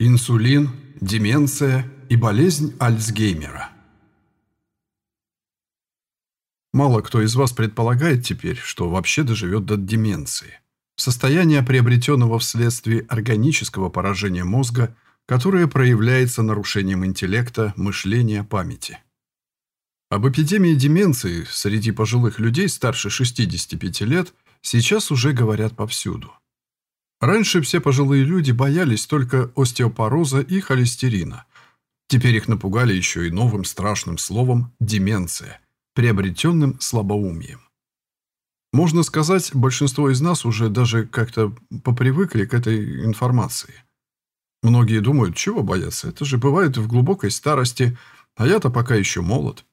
Инсулин, деменция и болезнь Альцгеймера. Мало кто из вас предполагает теперь, что вообще доживет до деменции. Состояние приобретенного вследствие органического поражения мозга, которое проявляется нарушением интеллекта, мышления, памяти. Об эпидемии деменции среди пожилых людей старше 65 лет сейчас уже говорят повсюду. Раньше все пожилые люди боялись только остеопороза и холестерина. Теперь их напугали еще и новым страшным словом «деменция», приобретенным слабоумием. Можно сказать, большинство из нас уже даже как-то попривыкли к этой информации. Многие думают, чего бояться, это же бывает в глубокой старости, а я-то пока еще молод.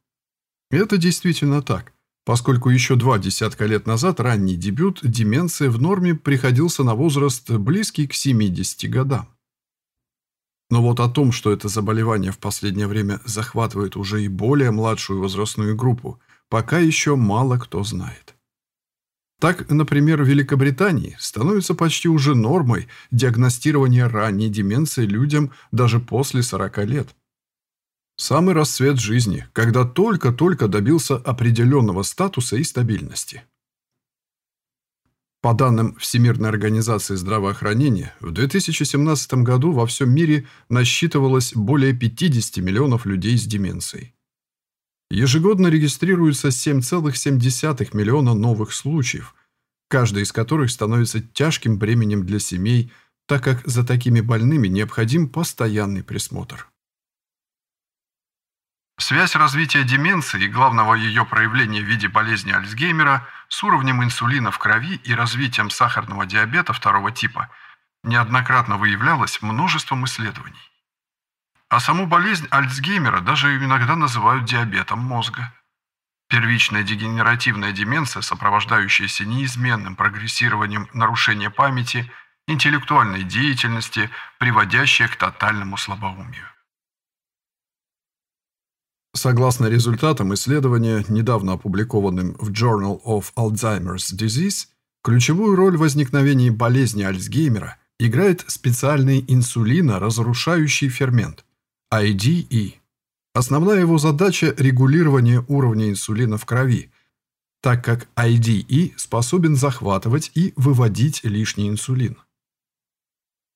Это действительно так поскольку еще два десятка лет назад ранний дебют деменции в норме приходился на возраст близкий к 70 годам. Но вот о том, что это заболевание в последнее время захватывает уже и более младшую возрастную группу, пока еще мало кто знает. Так, например, в Великобритании становится почти уже нормой диагностирование ранней деменции людям даже после 40 лет. Самый расцвет жизни, когда только-только добился определенного статуса и стабильности. По данным Всемирной организации здравоохранения, в 2017 году во всем мире насчитывалось более 50 миллионов людей с деменцией. Ежегодно регистрируется 7,7 миллиона новых случаев, каждый из которых становится тяжким бременем для семей, так как за такими больными необходим постоянный присмотр. Связь развития деменции и главного ее проявления в виде болезни Альцгеймера с уровнем инсулина в крови и развитием сахарного диабета второго типа неоднократно выявлялась множеством исследований. А саму болезнь Альцгеймера даже иногда называют диабетом мозга. Первичная дегенеративная деменция, сопровождающаяся неизменным прогрессированием нарушения памяти, интеллектуальной деятельности, приводящая к тотальному слабоумию. Согласно результатам исследования, недавно опубликованным в Journal of Alzheimer's Disease, ключевую роль в возникновении болезни Альцгеймера играет специальный инсулиноразрушающий фермент – IDE. Основная его задача – регулирование уровня инсулина в крови, так как IDE способен захватывать и выводить лишний инсулин.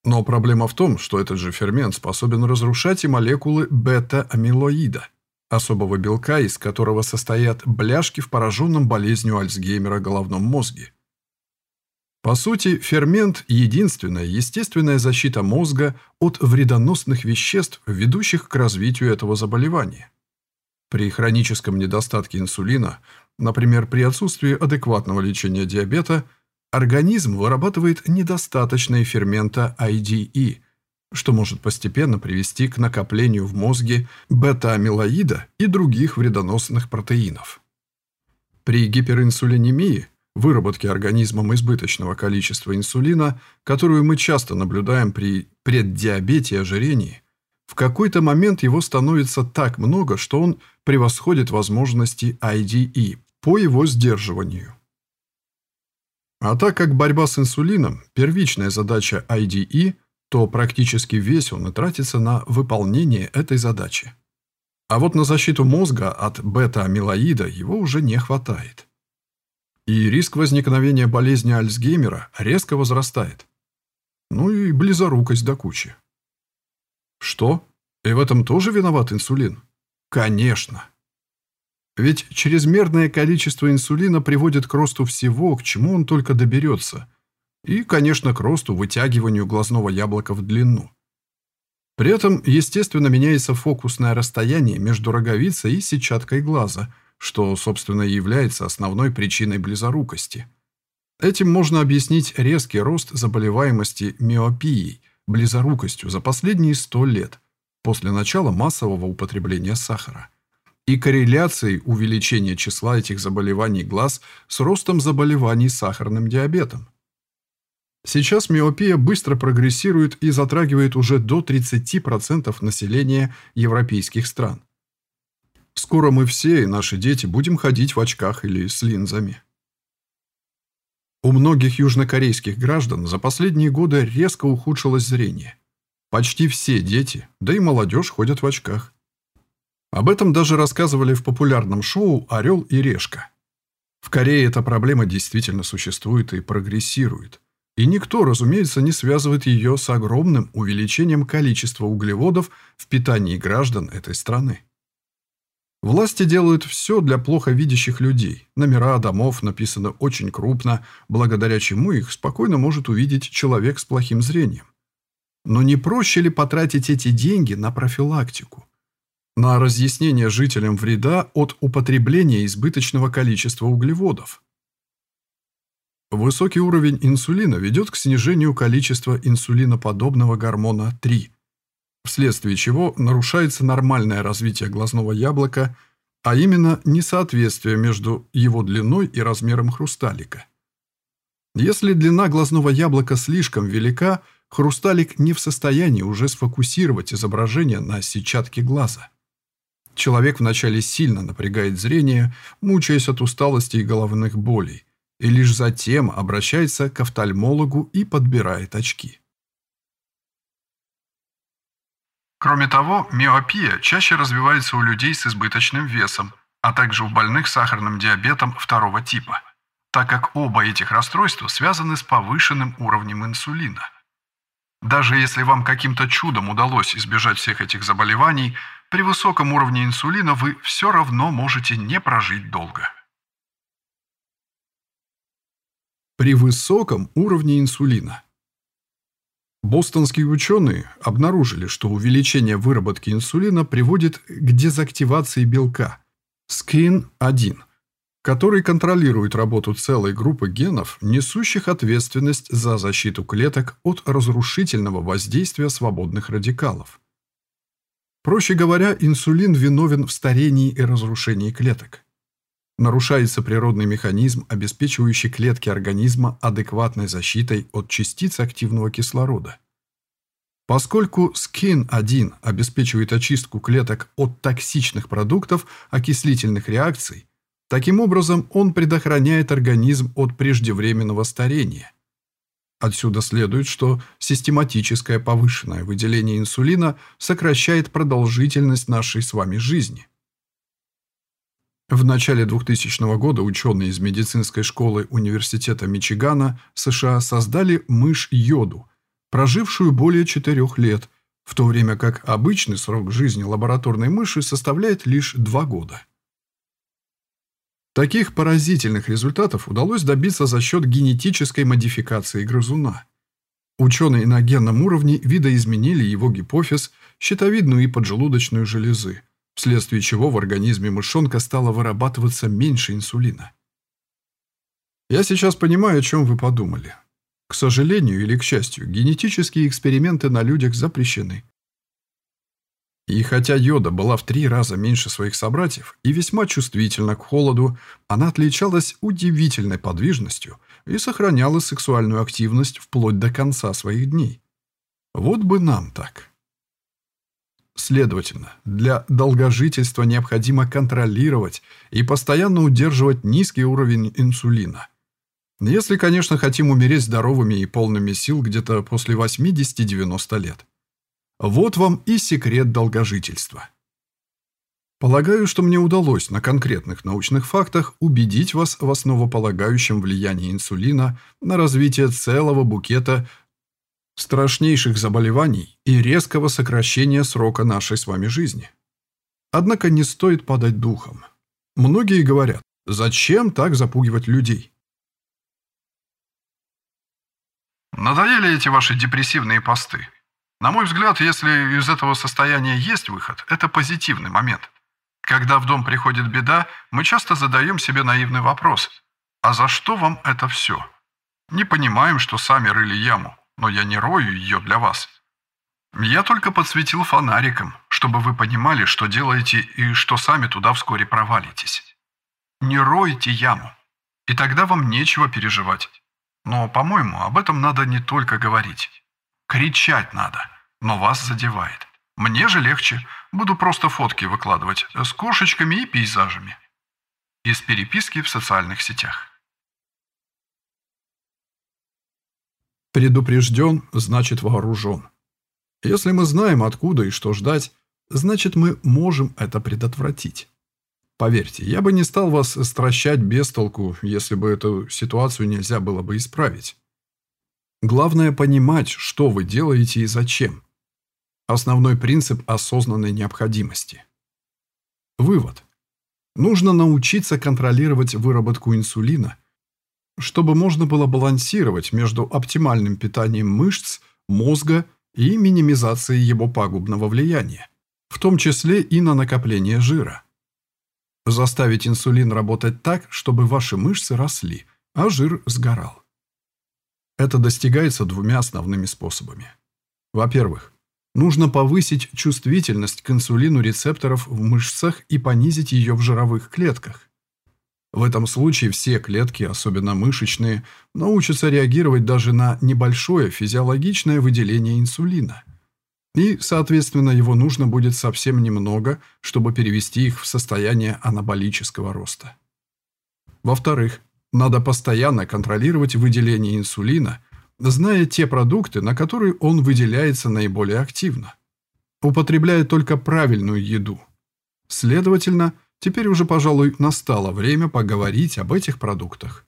Но проблема в том, что этот же фермент способен разрушать и молекулы бета-амилоида – особого белка, из которого состоят бляшки в пораженном болезнью Альцгеймера головном мозге. По сути, фермент – единственная естественная защита мозга от вредоносных веществ, ведущих к развитию этого заболевания. При хроническом недостатке инсулина, например, при отсутствии адекватного лечения диабета, организм вырабатывает недостаточные фермента IDE, что может постепенно привести к накоплению в мозге бета-амилоида и других вредоносных протеинов. При гиперинсулинемии, выработке организмом избыточного количества инсулина, которую мы часто наблюдаем при преддиабете и ожирении, в какой-то момент его становится так много, что он превосходит возможности IDE по его сдерживанию. А так как борьба с инсулином – первичная задача IDE – то практически весь он и тратится на выполнение этой задачи. А вот на защиту мозга от бета-амилоида его уже не хватает. И риск возникновения болезни Альцгеймера резко возрастает. Ну и близорукость до кучи. Что? И в этом тоже виноват инсулин? Конечно. Ведь чрезмерное количество инсулина приводит к росту всего, к чему он только доберется – и, конечно, к росту, вытягиванию глазного яблока в длину. При этом, естественно, меняется фокусное расстояние между роговицей и сетчаткой глаза, что, собственно, и является основной причиной близорукости. Этим можно объяснить резкий рост заболеваемости миопией, близорукостью за последние 100 лет, после начала массового употребления сахара, и корреляцией увеличения числа этих заболеваний глаз с ростом заболеваний сахарным диабетом. Сейчас миопия быстро прогрессирует и затрагивает уже до 30% населения европейских стран. Скоро мы все и наши дети будем ходить в очках или с линзами. У многих южнокорейских граждан за последние годы резко ухудшилось зрение. Почти все дети, да и молодежь ходят в очках. Об этом даже рассказывали в популярном шоу «Орел и решка». В Корее эта проблема действительно существует и прогрессирует. И никто, разумеется, не связывает ее с огромным увеличением количества углеводов в питании граждан этой страны. Власти делают все для плохо видящих людей. Номера домов написаны очень крупно, благодаря чему их спокойно может увидеть человек с плохим зрением. Но не проще ли потратить эти деньги на профилактику? На разъяснение жителям вреда от употребления избыточного количества углеводов. Высокий уровень инсулина ведет к снижению количества инсулиноподобного гормона 3, вследствие чего нарушается нормальное развитие глазного яблока, а именно несоответствие между его длиной и размером хрусталика. Если длина глазного яблока слишком велика, хрусталик не в состоянии уже сфокусировать изображение на сетчатке глаза. Человек вначале сильно напрягает зрение, мучаясь от усталости и головных болей, и лишь затем обращается к офтальмологу и подбирает очки. Кроме того, миопия чаще развивается у людей с избыточным весом, а также у больных сахарным диабетом второго типа, так как оба этих расстройства связаны с повышенным уровнем инсулина. Даже если вам каким-то чудом удалось избежать всех этих заболеваний, при высоком уровне инсулина вы все равно можете не прожить долго. При высоком уровне инсулина. Бостонские ученые обнаружили, что увеличение выработки инсулина приводит к дезактивации белка SKIN-1, который контролирует работу целой группы генов, несущих ответственность за защиту клеток от разрушительного воздействия свободных радикалов. Проще говоря, инсулин виновен в старении и разрушении клеток. Нарушается природный механизм, обеспечивающий клетки организма адекватной защитой от частиц активного кислорода. Поскольку SKIN-1 обеспечивает очистку клеток от токсичных продуктов окислительных реакций, таким образом он предохраняет организм от преждевременного старения. Отсюда следует, что систематическое повышенное выделение инсулина сокращает продолжительность нашей с вами жизни – в начале 2000 года ученые из медицинской школы Университета Мичигана, США, создали мышь йоду, прожившую более 4 лет, в то время как обычный срок жизни лабораторной мыши составляет лишь 2 года. Таких поразительных результатов удалось добиться за счет генетической модификации грызуна. Ученые на генном уровне видоизменили его гипофиз, щитовидную и поджелудочную железы, вследствие чего в организме мышонка стало вырабатываться меньше инсулина. Я сейчас понимаю, о чем вы подумали. К сожалению или к счастью, генетические эксперименты на людях запрещены. И хотя йода была в три раза меньше своих собратьев и весьма чувствительна к холоду, она отличалась удивительной подвижностью и сохраняла сексуальную активность вплоть до конца своих дней. Вот бы нам так. Следовательно, для долгожительства необходимо контролировать и постоянно удерживать низкий уровень инсулина. Если, конечно, хотим умереть здоровыми и полными сил где-то после 80-90 лет. Вот вам и секрет долгожительства. Полагаю, что мне удалось на конкретных научных фактах убедить вас в основополагающем влиянии инсулина на развитие целого букета страшнейших заболеваний и резкого сокращения срока нашей с вами жизни. Однако не стоит падать духом. Многие говорят, зачем так запугивать людей? Надоели эти ваши депрессивные посты? На мой взгляд, если из этого состояния есть выход, это позитивный момент. Когда в дом приходит беда, мы часто задаем себе наивный вопрос. А за что вам это все? Не понимаем, что сами рыли яму но я не рою ее для вас. Я только подсветил фонариком, чтобы вы понимали, что делаете и что сами туда вскоре провалитесь. Не ройте яму, и тогда вам нечего переживать. Но, по-моему, об этом надо не только говорить. Кричать надо, но вас задевает. Мне же легче, буду просто фотки выкладывать с кошечками и пейзажами. Из переписки в социальных сетях. Предупрежден, значит вооружен. Если мы знаем, откуда и что ждать, значит, мы можем это предотвратить. Поверьте, я бы не стал вас стращать без толку, если бы эту ситуацию нельзя было бы исправить. Главное понимать, что вы делаете и зачем. Основной принцип осознанной необходимости. Вывод. Нужно научиться контролировать выработку инсулина, чтобы можно было балансировать между оптимальным питанием мышц, мозга и минимизацией его пагубного влияния, в том числе и на накопление жира. Заставить инсулин работать так, чтобы ваши мышцы росли, а жир сгорал. Это достигается двумя основными способами. Во-первых, нужно повысить чувствительность к инсулину рецепторов в мышцах и понизить ее в жировых клетках. В этом случае все клетки, особенно мышечные, научатся реагировать даже на небольшое физиологичное выделение инсулина – и, соответственно, его нужно будет совсем немного, чтобы перевести их в состояние анаболического роста. Во-вторых, надо постоянно контролировать выделение инсулина, зная те продукты, на которые он выделяется наиболее активно. Употребляя только правильную еду. Следовательно, теперь уже, пожалуй, настало время поговорить об этих продуктах.